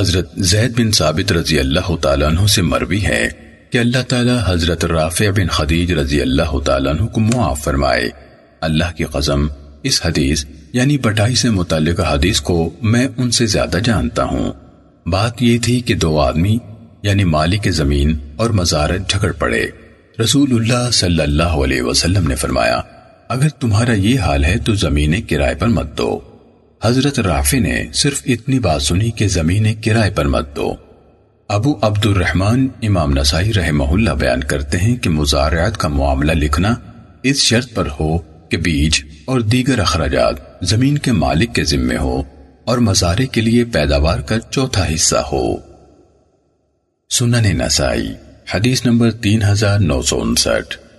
حضرت زید بن ثابت رضی اللہ تعالیٰ عنہ سے مروی ہے کہ اللہ تعالیٰ حضرت رافع بن خدیج رضی اللہ تعالیٰ عنہ کو معاف فرمائے۔ اللہ کی قسم، اس حدیث یعنی بٹائی سے متعلق حدیث کو میں ان سے زیادہ جانتا ہوں۔ بات یہ تھی کہ دو آدمی یعنی مالک زمین اور مزارت جھگڑ پڑے۔ رسول اللہ صلی اللہ علیہ وسلم نے فرمایا، اگر تمہارا یہ حال ہے تو زمینیں کرائے پر مت دو۔ حضرت رافع نے صرف اتنی بات سنی کہ زمینیں کرائے پر مت دو۔ ابو عبد الرحمن امام نسائی رحمہ اللہ بیان کرتے ہیں کہ مزارعات کا معاملہ لکھنا اس شرط پر ہو کہ بیج اور دیگر اخراجات زمین کے مالک کے ذمے ہو اور مزارے کے لیے پیداوار کا چوتھا حصہ ہو۔ سنن نسائی، حدیث نمبر تین ہزار نو سو انسٹھ۔